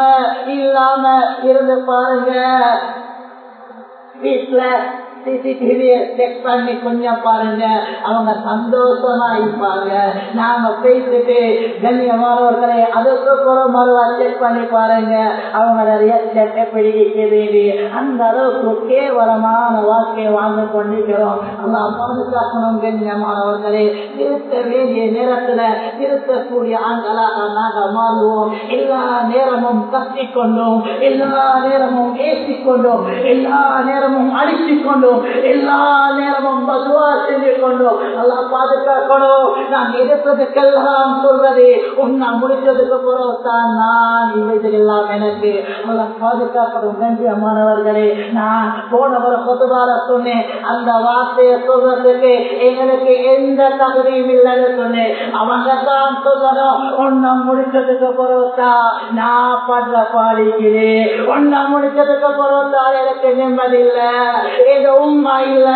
இல்லாம இருந்து பாருங்க. வீட்டுல சிசிடிவியை செக் பண்ணி கொஞ்சம் பாருங்க. அவங்க சந்தோஷமா இருப்பாங்க. நாம பேசிட்டு கண்ணியமானவர்களை அதற்கு புறம் மறுவா செக் பண்ணி பாருங்க. அவங்க ரியாக்ஷன் எப்படி இருக்குது அந்த அளவுக்கு கேவலமான வாழ்க்கையை வாழ்ந்து கொண்டிருக்கிறோம். அவங்க பாதுகாக்கணும் கண்ணியமானவர்களே. திருத்த வேண்டிய நேரத்துல திருத்தக்கூடிய ஆண்களாக நாங்கள் மாறுவோம். எல்லா நேரமும் கத்திக்கொண்டோம். எல்லா நேரமும் ஏசிக்கொண்டோம். எல்லா நேரமும் அடித்துக்கொண்டோம் எல்லா நேரமும் பதுவா செஞ்சு கொண்டோம். நல்லா பாதுகாக்கணும். நான் எதிர்ப்பதுக்கெல்லாம் சொல்றது. உன்னை முடிச்சதுக்கு பிறகு தான் நான் இவைகளெல்லாம் எனக்கு. நல்லா பாதுகாக்கணும். கண்ணியமானவர்களே நான் போனவரை பொதுவாக சொன்னேன். அந்த வார்த்தையை சொல்றதுக்கு எங்களுக்கு எந்த தகுதியும் இல்லைன்னு சொன்னேன். அவங்க தான் சொல்லணும் உன்னை முடிச்சதுக்கு பிறகு நான் படுற பாடிக்கிறேன் உன்னை முடிச்சதுக்கு பிறகு எனக்கு நிம்மதி இல்லை. ஏதோ உம்மா இல்ல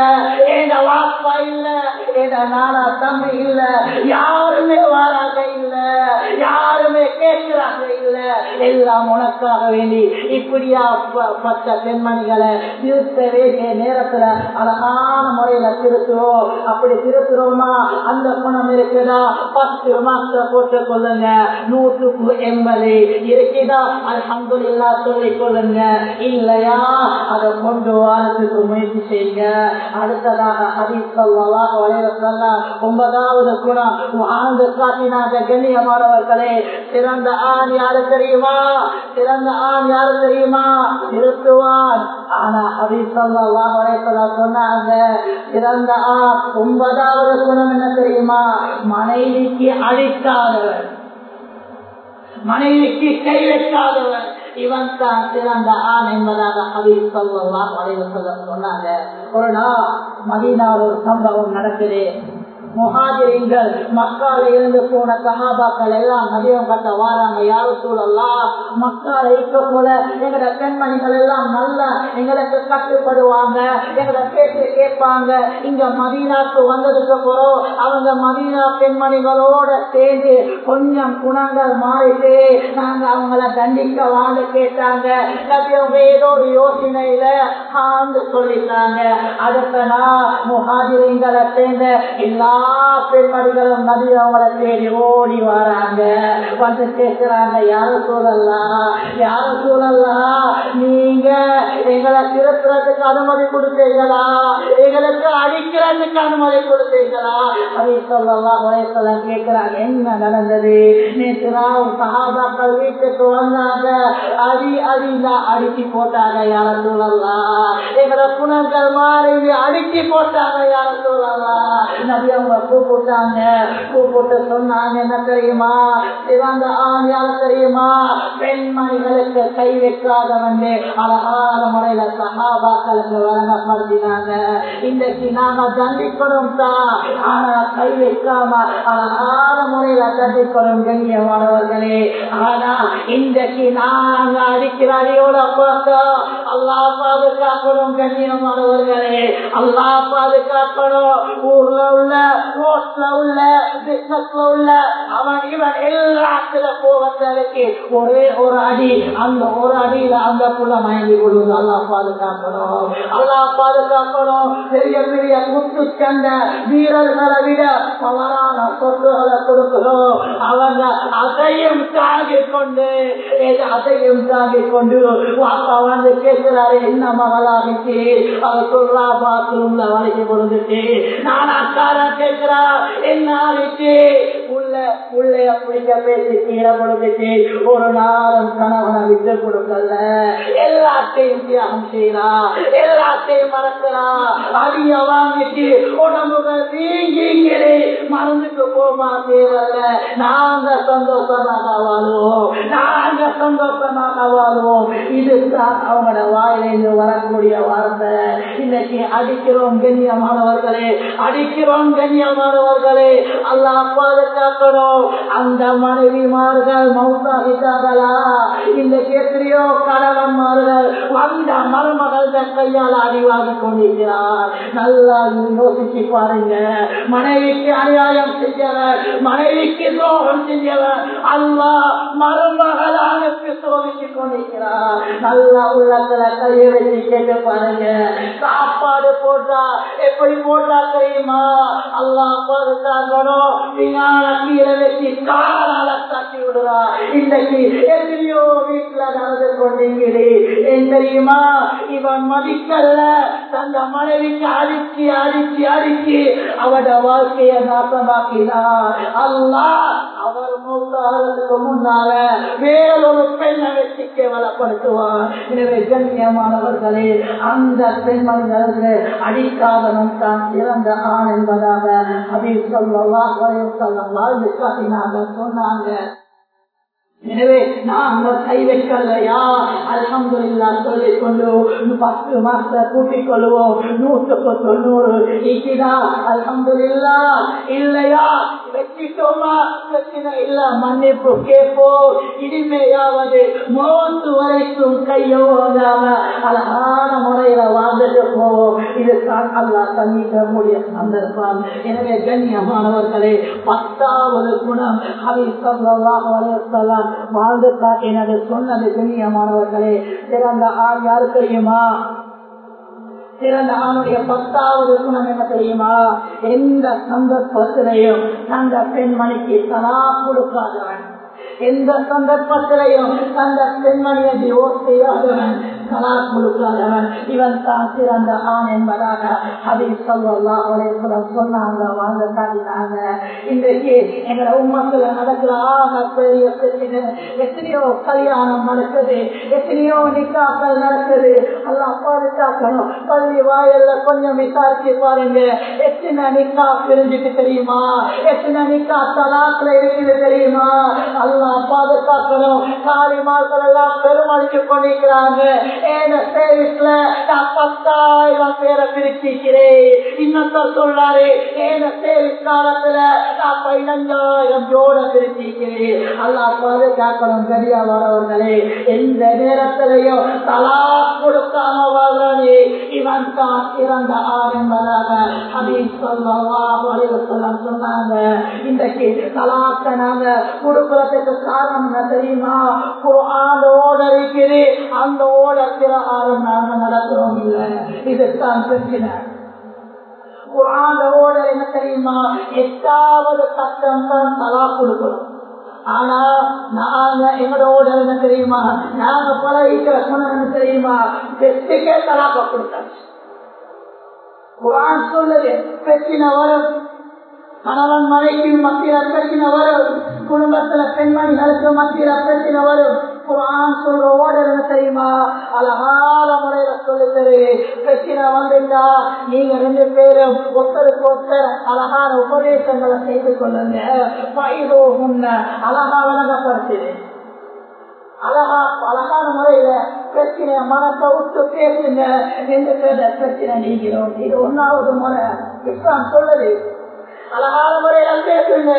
ஏத வாப்பா இல்ல ஏத நானா தம்பி இல்ல யாருமே வராங்க இல்ல யாருமே கேட்கிறாங்க இல்ல. எல்லாம் உனக்காக வேண்டி இப்படியா பட்ட பெண்மணிகளை திருத்த வேண்டிய நேரத்துல அழகான முறையில திருத்துவோம் அப்படி திருத்துறோமா அந்த குணம் இருக்குதா? பத்து மாசத்தை போட்டுக் கொள்ளுங்க. நூற்றுக்கு எண்பது இருக்குதா? அல்ஹம்துலில்லா சொல்லிக் கொள்ளுங்க. இல்லையா? அதை கொண்டு வாரத்துக்கு முயற்சி செய்யுங்க. அடுத்ததாக ஒன்பதாவது குணம். வாழ்ந்து காட்டினாக கண்ணியமானவர்களே சிறந்த ஆண் யாரு தெரியுமா? சிறந்த ஆண் யாரு தெரியுமா? நிறுத்துவான். ஆனா அபிசல்லா ஸல்லல்லாஹு சொன்னாங்க சிறந்த ஆண் ஒன்பதாவது குணம் என்ன தெரியுமா? மனைவிக்கு அழிக்காதவர் மனைவிக்கு கை வைக்காதவர் இவன் தான் சிறந்த ஆண் என்பதாக ஹபீஸ் சொல்லலாம் வளைவு சொல்ல சொன்னாங்க. ஒரு நாள் மதினால் ஒரு சம்பவம் நடக்குது. முகாதிரிகள் மக்கால இருந்து போன சகாபாக்கள் எல்லாம் மதியம் கட்ட வாராங்க யாரும் சூழலாம் மக்கால இருக்க போல எங்கட பெண்மணிகள் எல்லாம் நல்லா எங்களுக்கு கட்டுப்படுவாங்க எங்கட பேச்சு கேட்பாங்க. இங்க மதீனாக்கு வந்ததுக்கு போறோம் அவங்க மதீனா பெண்மணிகளோட சேர்ந்து கொஞ்சம் குணங்கள் மாறிட்டு நாங்க அவங்கள தண்டிக்க வாங்க கேட்டாங்க. அவங்க ஏதோ ஒரு யோசனையில ஆண்டு சொல்லிட்டாங்க. அடுத்த நாள் முகாதிரிங்களை சேர்ந்த எல்லா பெண்மணிகளும் நபி அவங்களை தேடி ஓடி வராங்க. வந்து கேட்கிறாங்க யார சூழல்லாம் யார சூழல்லாம் நீங்க எங்களை திருத்துறதுக்கு அனுமதி கொடுத்தீங்களா எங்களுக்கு அடிக்கிறதுக்கு அனுமதி கொடுத்தீங்களா அதை சொல்லலாம் உரைசலாம் கேட்கிறாங்க என்ன நடந்தது? நேற்று நான் சகாபாக்கள் வீட்டுக்கு வந்தாங்க. அடி அடிந்தா அடிச்சு போட்டாங்க யார சூழல்லாம் எங்களை புனர்கள் மாறி அடிச்சு போட்டாங்க யார சூழல்லாம் நபி அவங்க கூப்பிட்டாங்க. கூப்பிட்டு சொன்னாங்க என்ன தெரியுமா? சிறந்த ஆண் யார் தெரியுமா? பெண்மணிகளுக்கு கை வைக்காத வந்து அழகான முறையில சகாபாக்களுக்கு வழங்கப்படுத்தினாங்க. இன்றைக்கு நாங்க தண்டிக்கணும் தான் ஆனா கை வைக்காம அழகான முறையில தண்டிக்கணும் கண்ணியமானவர்களே ஆனா இன்றைக்கு நாங்க அடிக்கிற அடியோட பார்த்தோம் அல்லா பாதுகாக்கணும் கண்ணியமானவர்களே அல்லா பாதுகாக்கணும். ஊர்ல உள்ள ரோட்ல உள்ள பிசினஸ்ல உள்ள அவன் இவன் எல்லாத்துல போவதற்கு ஒரே ஒரு அடி அந்த ஒரு அடியில அந்த புள்ள மயங்கி விடுவது அல்லா பாதுகாக்கணும். அல்லா பாதுகாக்கணும். பெரிய பெரிய முத்து சண்ட வீரர்களை விட பவரான சொத்துகளை கொடுக்கணும். அவங்க அதையும் தாங்கி கொண்டு அதையும் தாங்கி கொண்டு அப்பா வந்து கேட்கிறாரு என்ன மகளாகிச்சு அவர் சொல்றா பாத்ரூம்ல வளைக்க கொடுத்துட்டு நான் அக்காரா கேட்கிறா என்ன உள்ள உள்ளே பிடிக்க பேசி கீழே ஒரு நாளும் கணவனை விட்டு கொடுக்கல. எல்லாத்தையும் தியாகம் செய்யறா எல்லாத்தையும் மறக்கிறா அடிய வாங்கிட்டு வீங்கிங்கிறே மருந்துக்கு போமா தேவையில்ல நாங்க சந்தோஷமாக நாங்க சந்தோஷமாக இதுதான் அவங்களோட வாயிலிருந்து வரக்கூடிய வார்த்தை. இன்னைக்கு அடிக்கிறோம் கண்ணியமானவர்களே அடிக்கிறோம் கண்ணியமானவர்களே அல்லா பாதுகாக்கணும் அந்த மனைவிமார்கள் மௌத்தாகிட்டார்களா? இன்னைக்கு எத்தனையோ கணவன்மார்கள் வந்த மருமகள் கையால் அடிவாகி கொண்டிருக்கிறார். நல்லா யோசிச்சு பாருங்க. மனைவிக்கு அநியாயம் செஞ்சவர் மனைவிக்கு துரோகம் செஞ்சவர் அல்லா மருமகளானுக்கு சோதிச்சு கொண்டிருக்கிறார். நல்லா உள்ளத்துல கையை வச்சு கேட்டு பாருங்க. சாப்பாடு போட்டா எப்படி போட்டா தெரியுமா? இன்னைக்கு எத்தனையோ வீட்டுல நடந்து கொண்டீங்களே ஏன் தெரியுமா? இவன் மதிக்கல்ல. தந்த மனைவிக்கு அடிச்சு அடிச்சு அடிச்சு அவட வாழ்க்கைய நாசமாக்கினார் அல்லா அவர் மூத்தாரத்துக்கு முன்னால வேறொரு பெண்ணை வச்சு கேவலப்படுத்துவார் எனவே கண்ணியமானவர்களே அந்த பெண்மணிகளுக்கு அடிக்காதவன் தான் இறந்த ஆண் என்பதாக சொன்னாங்க. எனவே நாங்கள் கை வைக்கலையா? அலமதுல்லா சொல்லிக் கொண்டு பத்து மாசத்தை கூட்டிக் கொள்வோம். நூற்றுக்கு தொண்ணூறு. இக்கிதா? அலமதுல்லா இல்லையா? வச்சிட்டோமா பிரச்சனை இல்ல மன்னிப்பு கேட்போம். இனிமையாவது மோத்து வரைக்கும் கையோடாம அழகான முறையில வாழ்ந்துட்டு போவோம். இதுதான் அல்லா தண்ணிக்கக்கூடிய சந்தர்ப்பம். எனவே கண்ணியமானவர்களே பத்தாவது குணம் அவை சொல்லலாம் வாழ்ந்து காட்டினது சொன்னது கண்ணியமானவர்களே சிறந்த ஆண் யாரு தெரியுமா? சிறந்த ஆணுடைய பத்தாவது குணம் என்ன தெரியுமா? எந்த சந்தர்ப்பத்திலையும் அந்த பெண்மணிக்கு தலா கொடுக்காதவன். எந்த சந்தர்ப்பத்திலையும் அந்த பெண்மணியை டிவோர்ஸ் செய்யாதவன். தலா கொடுக்காதவன் இவன் தான் சிறந்த ஆண் என்பதாக அதை சொல்லலாம் சொன்னாங்க. வாங்க காட்டினாங்க இன்றைக்கு எங்களை உண்மத்துல நடக்கிற ஆக பெரிய பிரச்சனை. எத்தனையோ கல்யாணம் நடக்குது. எத்தனையோ நிக்காக்கள் நடக்குது. எல்லாம் பாதுகாக்கணும். பள்ளி வாயல்ல கொஞ்சம் விசாரிச்சு பாருங்க. எத்தனை நிக்கா பிரிஞ்சுட்டு தெரியுமா? எத்தனை நிக்கா தலாத்துல இருக்குது தெரியுமா? எல்லாம் பாதுகாக்கணும். காலிமார்கள் எல்லாம் பெருமளிச்சு கொண்டிருக்கிறாங்க. ஏன நான் பத்தாயிரம் பேரை பிரிச்சிக்கிறேன்? இன்னொருத்தர் சொல்றாரு ஏன சேவிஸ் காலத்துல நான் பதினஞ்சாயிரம் ஜோட பிரிச்சிக்கிறேன்? அல்லா பாதுகாக்கணும் கரியாவானவர்களே எந்த நேரத்திலையும் தலா கொடுக்காம வாழ்றானே இவன் தான் சிறந்த என்பதாக அப்படின்னு சொல்லலாம் சொன்னாங்க. இன்றைக்கு தலாக்க நாங்க கொடுக்கறதுக்கு காரணம் என்ன தெரியுமா? ஓட இருக்குது. அந்த ஓட பிரகாரம் நாங்க நடக்கிறோம் இல்லை இதுதான் பிரச்சனை குரான் ஓட என்ன தெரியுமா எட்டாவது சட்டம் தான் தலா கொடுக்கணும் ஆனா நாங்க எங்களோட என்ன தெரியுமா நாங்க பழகிக்கிற குணம் என்ன தெரியுமா வெற்றிக்கே தலாப்ப கொடுத்தாச்சு குரான் சொல்லுது பிரச்சனை வரும் கணவன் மனைவி மத்தியில பிரச்சனை வரும் குடும்பத்துல பெண்மணிகளுக்கு மத்தியில பிரச்சனை வரும் குரான் சொல்ற ஓடர் என்ன தெரியுமா? அழகால முறையில சொல்லுகிறது பிரச்சனை வந்திருந்தா நீங்க ரெண்டு பேரும் ஒருத்தருக்கு ஒருத்தர் அழகான உபதேசங்களை செய்து கொள்ளுங்க. பயிரோ முன்ன அழகா விளங்கப்படுத்துது அழகா அழகான முறையில பிரச்சனைய மனத்தை விட்டு பேசுங்க. ரெண்டு பேர பிரச்சனை நீங்கிறோம் இது ஒன்னாவது முறை. இஸ்லாம் சொல்லுது. அழகான முறையில பேசுங்க.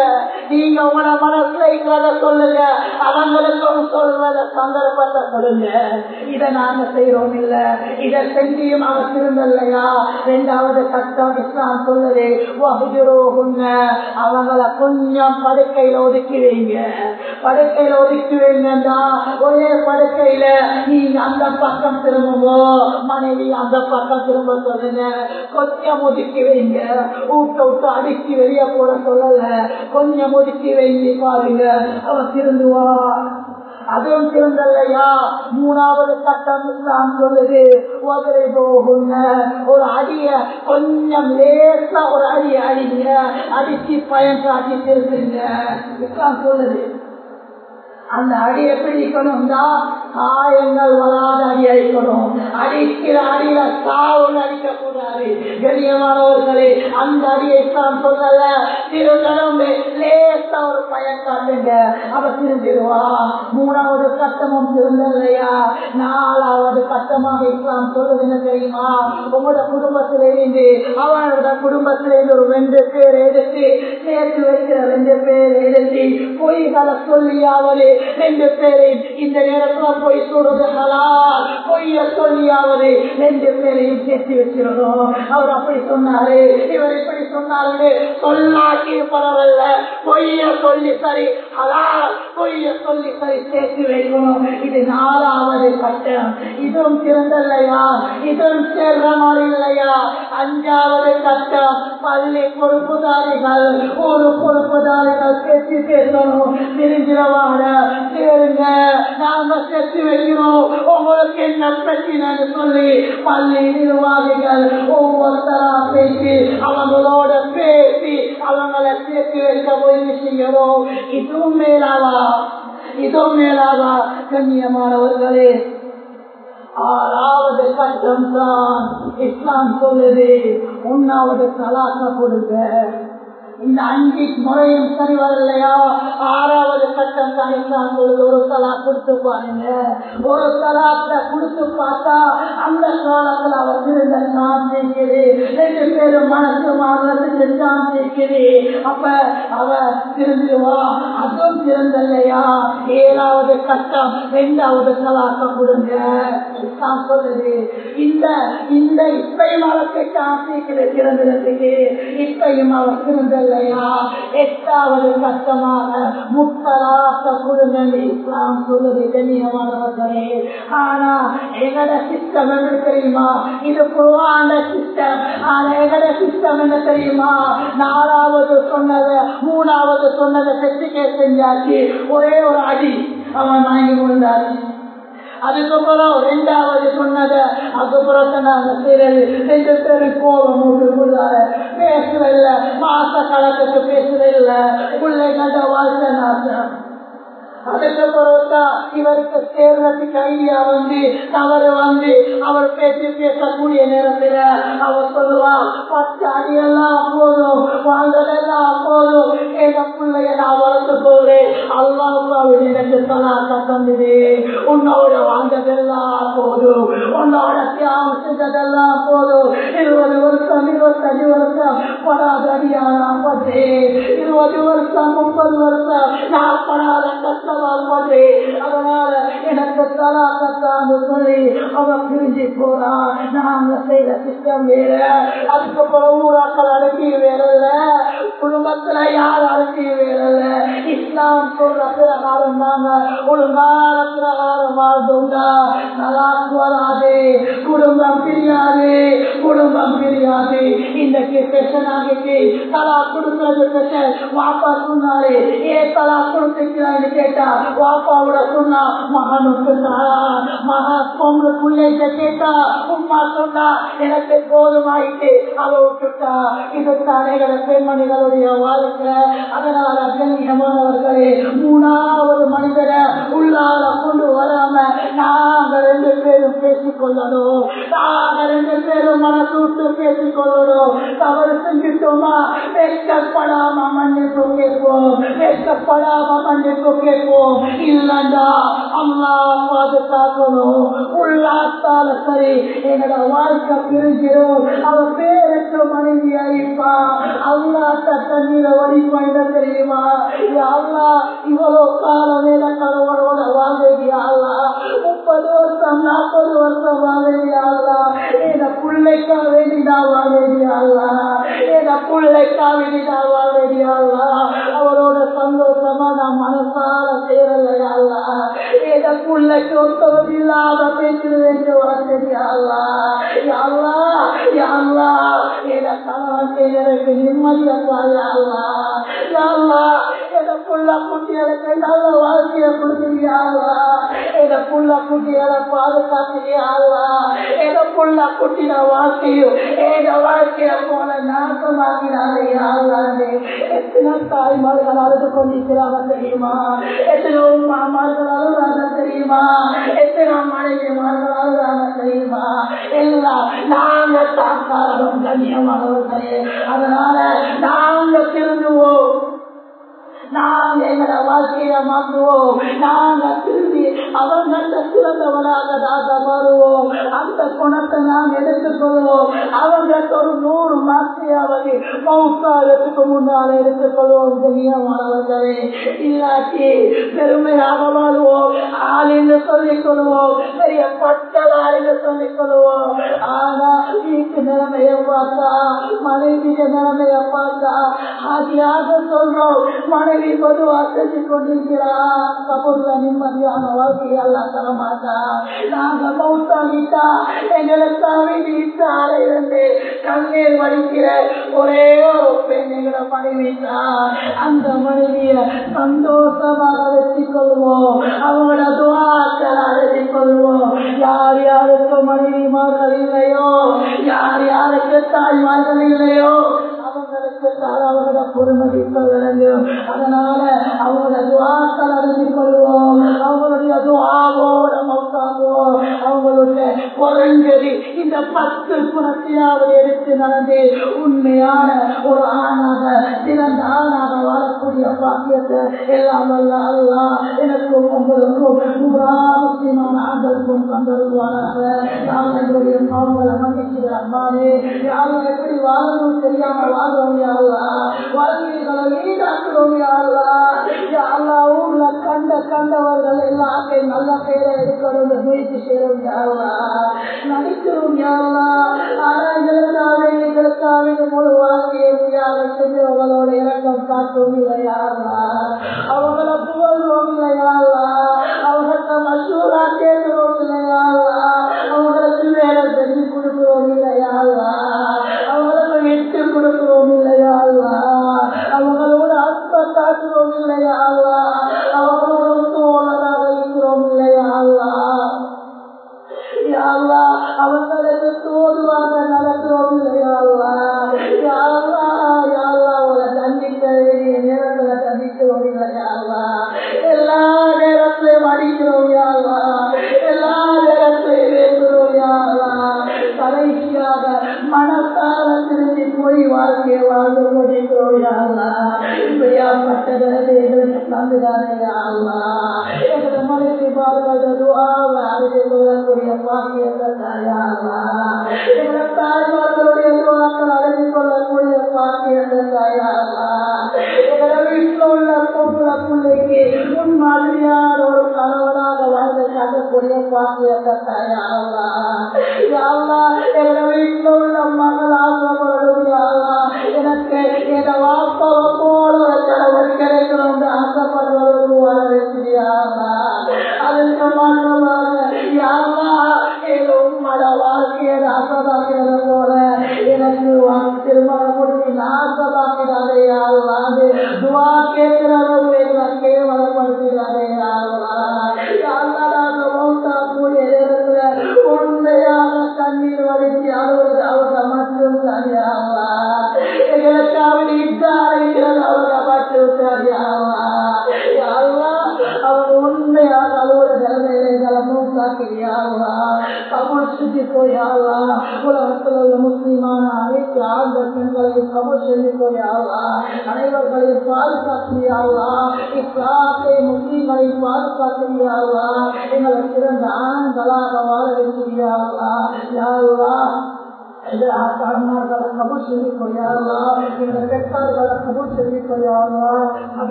நீங்க உங்களோட மனசுல இருக்கிறத சொல்லுங்க. அவங்களுக்கும் சொல்வத சந்தர்ப்பத்தை சொல்லுங்க. இதை நாங்க செய்யறோம் இல்ல. இதை செஞ்சியும் அவர் திருந்தல்லையா ரெண்டாவது கட்டம் இஸ்லாம் சொல்லுது அவங்கள கொஞ்சம் படுக்கையில ஒதுக்கி வைங்க படுக்கையில ஒதுக்கி வைங்கன்னா ஒரே படுக்கையில நீங்க அந்த பக்கம் திரும்புவோ மனைவி அந்த பக்கம் திரும்ப சொல்லுங்க. கொஞ்சம் ஒதுக்கி வைங்க ஊட்ட விட்டு அடிக்கி வெளியே போட சொல்லல. கொஞ்சம் ஒதுக்கி வைத்து பாருங்க. அவ திருந்துவா அதுவும் திருந்தல்லையா மூணாவது கட்டம் இஸ்லாம் சொல்லுது. உதறி போகுங்க. ஒரு அடிய கொஞ்சம் லேசா ஒரு அடிய அடிங்க. அடிச்சு பயன் காட்டி திருந்துங்க. இஸ்லாம் சொல்லுது. அந்த அடி எப்படி இருக்கணும்னா காயங்கள் வராத அடி அடிக்கணும் அடிக்கிற அடியில சாவுன்னு அடிக்கக்கூடாது. கண்ணியமானவர்களே அந்த அடியை தான் சொல்லல. திருந்தனும் லேசா ஒரு பயக்காட்டுங்க அவ திருந்திடுவா. மூணாவது கட்டமும் திருந்தலையா நாலாவது கட்டமாக இஸ்லாம் சொல்லுதுன்னு என்ன தெரியுமா? உங்களோட குடும்பத்திலிருந்து அவனோட குடும்பத்திலிருந்து ஒரு ரெண்டு பேர் எடுத்து சேர்த்து வைக்கிற ரெண்டு பேர் எடுத்து பொய்களை சொல்லியாவது ரெண்டு பேரை இந்த நேரத்துல போய் சொல்றது ஹலால். பொய்ய சொல்லியாவது ரெண்டு பேரையும் சேர்த்து வச்சிடணும் அவர் அப்படி சொன்னாரு. இவர் இப்படி சொன்னாரு சொல்லாக்கி பரவாயில்ல. பொய்ய சொல்லி சரி ஹலால். பொய்ய சொல்லி சரி சேர்த்து வைக்கணும். இது நாலாவது கட்டம். இதுவும் சிறந்தல்லையா இதுவும் சேர்றனோடு இல்லையா? அஞ்சாவது கட்டம். பள்ளி பொறுப்புதாரிகள் ஒரு பொறுப்புதாரிகள் சேர்த்து பேசணும். தெரிஞ்சிடவாட சேருங்க நாங்க சேர்த்து வைக்கிறோம். உங்களுக்கு என்ன பிரச்சனைன்னு சொல்லி பள்ளி நிர்வாகிகள் ஒவ்வொருத்தரா பேசி அவங்களோட பேசி அவங்களை சேர்த்து வைக்க இதுவும் மேலாவா? இதுவும் மேலாவா? கண்ணியமானவர்களே ஆறாவது கட்டம் தான் இஸ்லாம் சொல்லுது. ஒன்னாவது தலாக்க கொடுங்க. இந்த அஞ்சு முறையும் சரி வரலையா ஆறாவது கட்டம் தான் ஒரு தலா கொடுத்து பாருங்க. ஒரு தலாக்க கொடுத்து பார்த்தா அந்த காலத்துல அவர் இருந்த சாந்திக்குது ரெண்டு பேரும் மனசு மாறுறதுக்கு சாந்திக்குது அப்ப அவ திருந்துவா அதுவும் திருந்தல்லையா ஏழாவது கட்டம் ரெண்டாவது தலாக்க கொடுங்க. நான் சொல்லுது. இந்த இந்த இப்பையும் அவருக்கு சாந்தி திறந்ததுக்கு இப்பையும் அவர் திருந்தல்லையா எட்டாவது கட்டமாக முத்தலாக்க குழுங்கள் இஸ்லாம் சொல்லுது கண்ணியமானவர்களே. ஆனா எங்கட சிஸ்டம் என்ன தெரியுமா? இது குருவான சிஸ்டம் ஆனா எங்கட சிஸ்டம் என்ன தெரியுமா? நாலாவது சொன்னதை மூணாவது சொன்னதை செட்டுக்கே செஞ்சாச்சு. ஒரே ஒரு அடி. அவன் வாங்கி கொண்டாச்சு அதுக்கப்புறம் ரெண்டாவது சொன்னத அதுக்கப்புறம் நாங்க செய்யறது எங்க பேரு கோபம் உள்ளார பேசுறதில்ல மாச கலக்கத்து பேசுறதில்ல பிள்ளைகள வாழ்க்கை நாசம். அதுக்கப்புறம் தான் இவருக்கு சேர்றதுக்கு ஐடியா வந்து தவறு வந்து அவர் பேசி பேசக்கூடிய நேரத்தில் அவர் சொல்லுவான் பத்து அடியெல்லாம் வாப்பா கேட்டா வாப்பாவோட சொன்னா மகனுக்கு தாரா மகா பொங்கல் பிள்ளைங்க கேட்டா உமா சொன்னா எனக்கு போதுமாயிட்டு அவ விட்டுட்டா இது தடைகளை பெண்மணிகளுடைய வாழ்க்கை. அதனால கண்ணியமானவர்களே மூணாவது மனிதரை உள்ளார கொண்டு வராம நாங்க ரெண்டு பேரும் பேசிக்கொள்ளணும். நாங்க ரெண்டு பேரும் மனசு விட்டு பேசிக்கொள்ளணும். தவறு செஞ்சுட்டோமா? வெட்கப்படாம மன்னிப்பு கேட்போம். வெட்க மன்னிப்பு கேட்போம் இல்லண்டா அம்மா பாதுகாக்கணும். உள்ளாத்தால சரி எங்களோட வாழ்க்கை பிரிஞ்சிடும். அவ பேரற்ற மனைவி அழிப்பா. அல்லாட்ட தண்ணீரை வடிப்பாங்க தெரியுமா? அல்லா இவ்வளவு காலம் வேலை கணவனோட வாழ்வையாளா முப்பது வருஷம் நாற்பது வருஷம் வாழ்வையாளா என பிள்ளைக்கா வேண்டிதா வாழ்வையாளா என பிள்ளைக்கா வேண்டிதா வாழ்வையாளா அவரோட சந்தோஷமா நான் மனசால சேரலையாளா என பிள்ளைக்கு ஒத்தவம் இல்லாத பேச்சு வேண்டிய வசதியாளா யாழ்லா யாழ்லா என கணவன் எனக்கு நிம்மதியா யாழ்லா என குட்டிகளுக்கு நல்ல வாழ்க்கையை கொடுத்துறியாளா என குட்டிகளை பாதுகாத்திரியாளா என குட்டின வாழ்க்கையும் என வாழ்க்கைய போல நாசமாக்கிறாங்க எத்தனை தாய்மார்கள் அழுது கொண்டிருக்கிறாங்க தெரியுமா? எத்தனை மாமார்கள் அழுகிறாங்க தெரியுமா? எத்தனை மனைவிமார்கள் அழுகிறாங்க தெரியுமா? எல்லாம் நாங்க கண்ணியமானவர்களே. அதனால நாங்க திருந்துவோம். நாம் எங்களை வாழ்க்கைய மாற்றுவோம் நாங்கள் திரும்பி அவங்கள்ட்ட சிறந்தவனாக நாங்க மாறுவோம். அந்த குணத்தை நாம் எடுத்துக்கொள்வோம். அவர்களுக்கு ஒரு நூறு மாற்றியாவது மௌசாரத்துக்கு முன்னால் எடுத்துக்கொள்வோம் கண்ணியமானவர்களே இல்லாட்டி பெருமையாக வாழ்வோம். ஆள் என்று சொல்லிக் கொள்வோம். பெரிய பட்டதார் என்று சொல்லிக் கொள்வோம். ஆனா வீட்டு நிலைமையை பார்த்தா மனைவிய நிலைமையை பார்த்தா அதியாக சொல்றோம். மனைவி பொதுவா செஞ்சு கொண்டிருக்கிறார் கபூர்ல நிம்மதியான வாழ்க்கையை எல்லாம் தரமாட்டா நாங்க மௌத்தாகிட்டா எங்களுக்காக வீட்டால இருந்து கண்ணீர் வடிக்கிற ஒரே ஒரு பெண் எங்களை மனைவிட்டா அந்த மனைவிய சந்தோஷமாக வச்சுக் கொள்வோம். அவங்களோட துவாக்களை கொள்வோம். யார் யாருக்கு மனைவிமார்கள் இல்லையோ? யார் யாருக்கு தாய்மார்கள் இல்லையோ? அவங்களுக்கு அவங்களோட பொறுமதிப்பு அதனால அவங்களோட துவாக்கள் அறிந்து கொள்வோம் அவங்களுடைய துவாவோட மௌத்தாகுவோம் அவங்களுடைய குறைஞ்சது இந்த பத்து குணத்தையாவது எடுத்து நடந்து உண்மையான ஒரு ஆணாக சிறந்த ஆணாக வாழக்கூடிய பாக்கியத்தை எல்லாம் அல்லா எனக்கும் உங்களுக்கும் ஆண்களுக்கும் தந்தருவாராக நாங்கள் எங்களுடைய பாவங்களை எப்படி வாழணும் யாருலா வாழ்க்கைகளை வீடாக்குறோம் யாருலா யாரா ஊர்ல கண்ட கண்டவர்கள் எல்லாத்தையும் நல்ல பேரை எடுக்கணும்னு முயற்சி செய்யறோம் யாருலா நடிக்கிறோம் யாருலா ஆனா எங்களுக்காக எங்களுக்காக முழு வாழ்க்கையை தியாகம் செஞ்சவங்களோட இறக்கம் காட்டும் இல்லையாருலா அவங்கள புகழ்வோம் இல்லையாருலா அவங்கள்ட்ட மசூரா கேட்கிறோம் இல்லையாருலா அவங்களுக்கு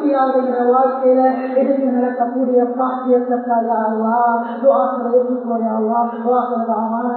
மறுமையாகிற வாழ்க்கையில எடுத்து நடக்கக்கூடிய பாக்கியத்தை தாயாவா துவாக்களை ஏற்றுக்கோயாவா துவாக்கள் ஆவான